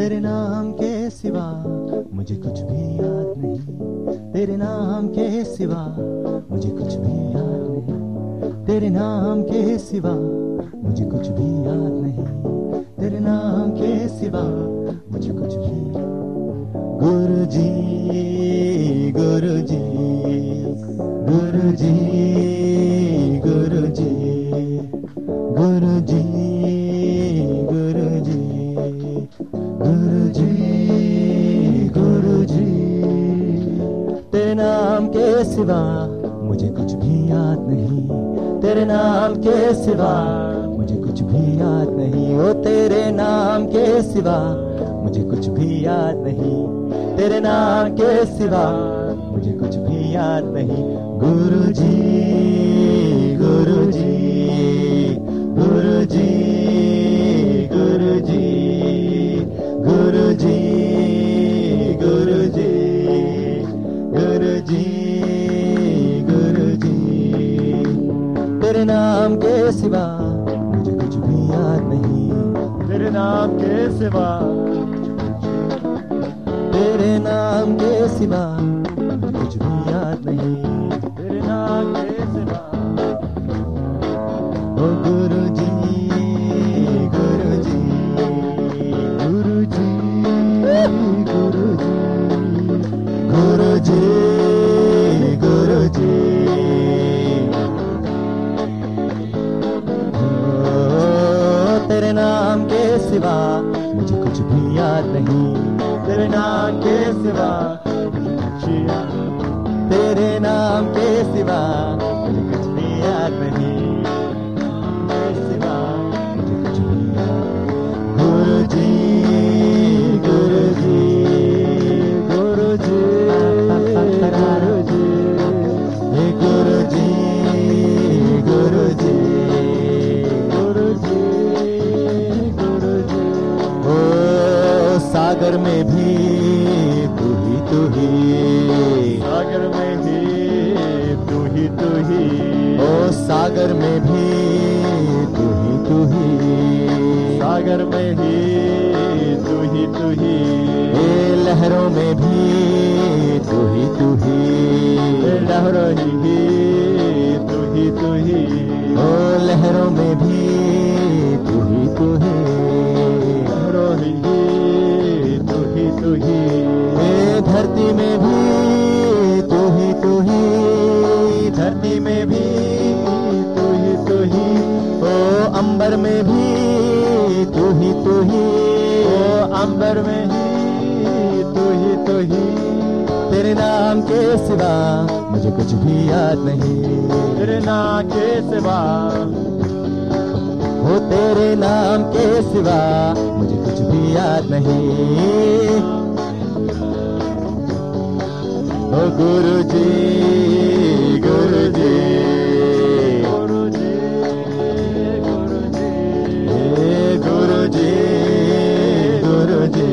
तेरे नाम के सिवा मुझे कुछ भी याद नहीं। तेरे नाम के सिवा मुझे कुछ भी याद नहीं। तेरे नाम के सिवा मुझे कुछ भी याद नहीं। तेरे नाम के सिवा मुझे कुछ भी गुरु जी गुरु जी गुरु जी सिवा। मुझे कुछ भी याद नहीं हो तेरे नाम के सिवा। मुझे कुछ भी याद नहीं तेरे नाम के सिवा। मुझे कुछ भी याद नहीं। गुरु जी गुरु जी गुरु जी तेरे नाम के सिवा मुझे कुछ भी याद नहीं। तेरे नाम के सिवा। तेरे नाम के सिवा मुझे कुछ भी याद नहीं। सिवा मुझे कुछ भी याद नहीं तेरे नाम के सिवा। शहरों में भी के सिवा। वो तेरे नाम के सिवा मुझे कुछ भी याद नहीं। ओ गुरु जी गुरु जी गुरु जी गुरु जी गुरु जी गुरु जी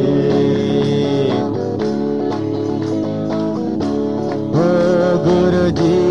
जी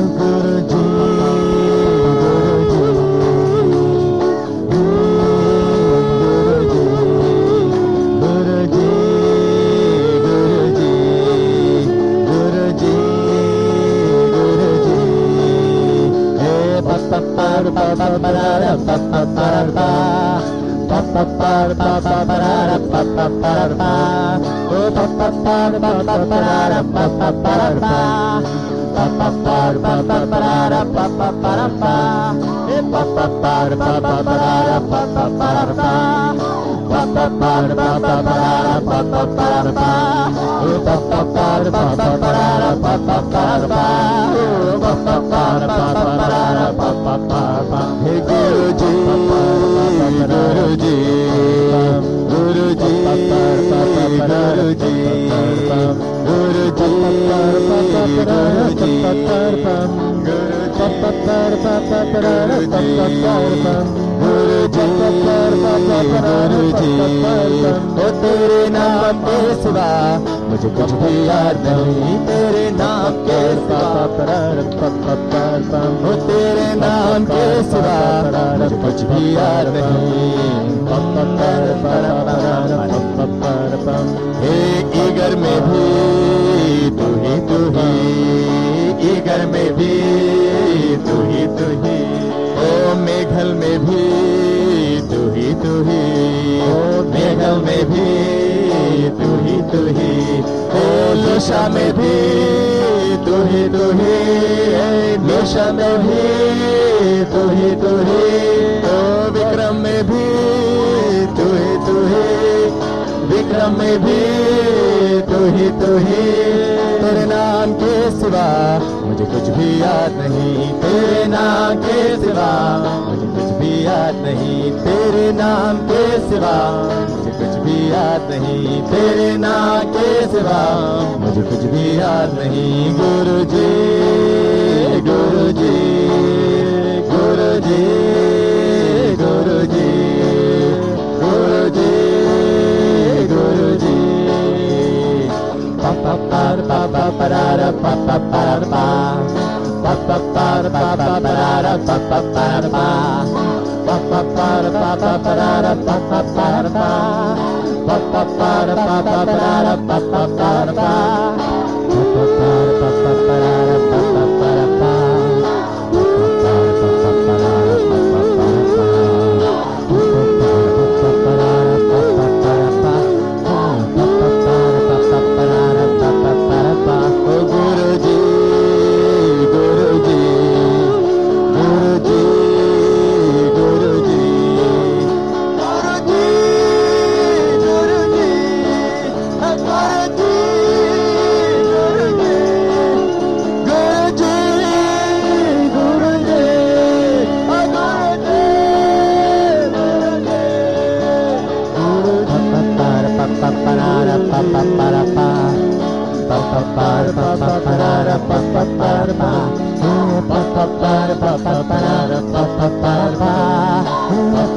Who could have Ba ba ba ba ba तेरे नाम के सिवा मुझे कुछ भी याद नहीं तेरे नाम के सिवा ओ तेरे नाम के सिवा मुझे कुछ भी याद नहीं हे ईगर में भी तू ही तू ही ईगर में भी तू ही तू ही ओ मेघल में भी तू ही तू ही ओ मेघल में भी तू ही तू ही ओ लोशा में भी तू ही तू ही लोशा में भी तू ही तू ही ओ विक्रम में भी तू ही तू ही विक्रम में भी तू ही तू ही सिवा, मुझे कुछ भी याद नहीं तेरे नाम के सिवा, मुझे कुछ भी याद नहीं तेरे नाम के सिवा, मुझे कुछ भी याद नहीं तेरे नाम के सिवा, मुझे कुछ भी याद नहीं गुरु जी गुरु जी गुरु जी गुरु जी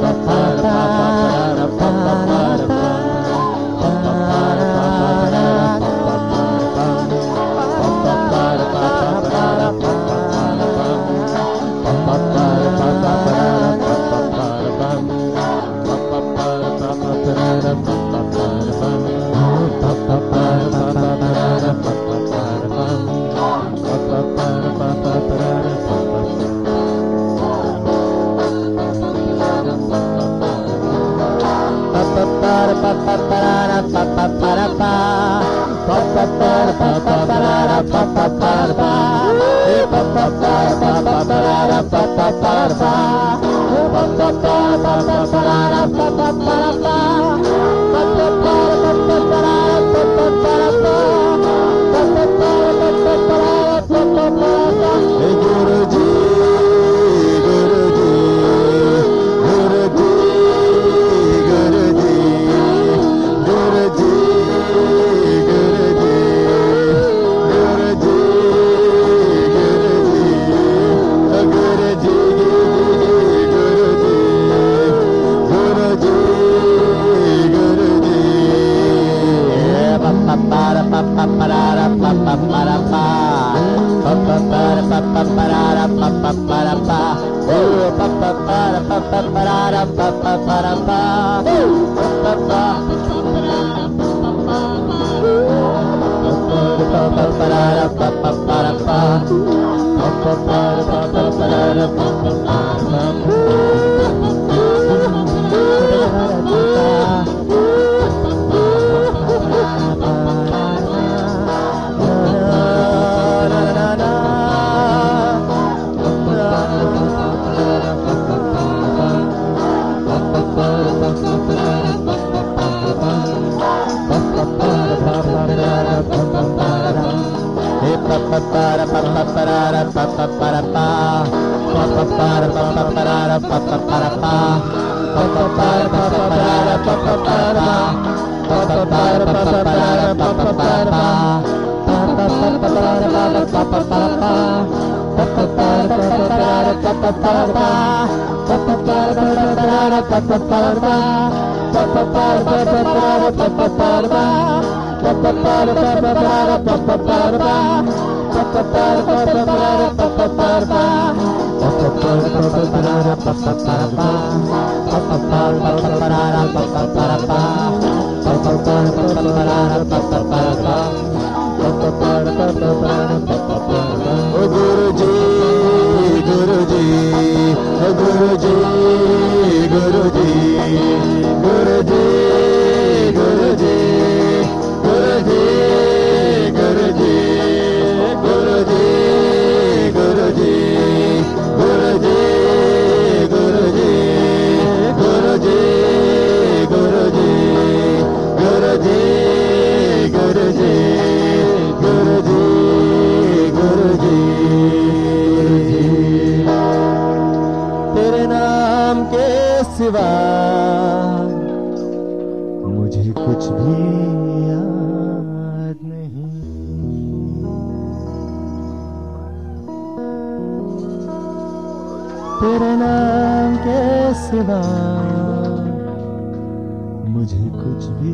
la. Ba-ba-da-da-ba-ba-ba-da-ba. Bye. ba ba ba ba तेरे नाम के सिवा मुझे कुछ भी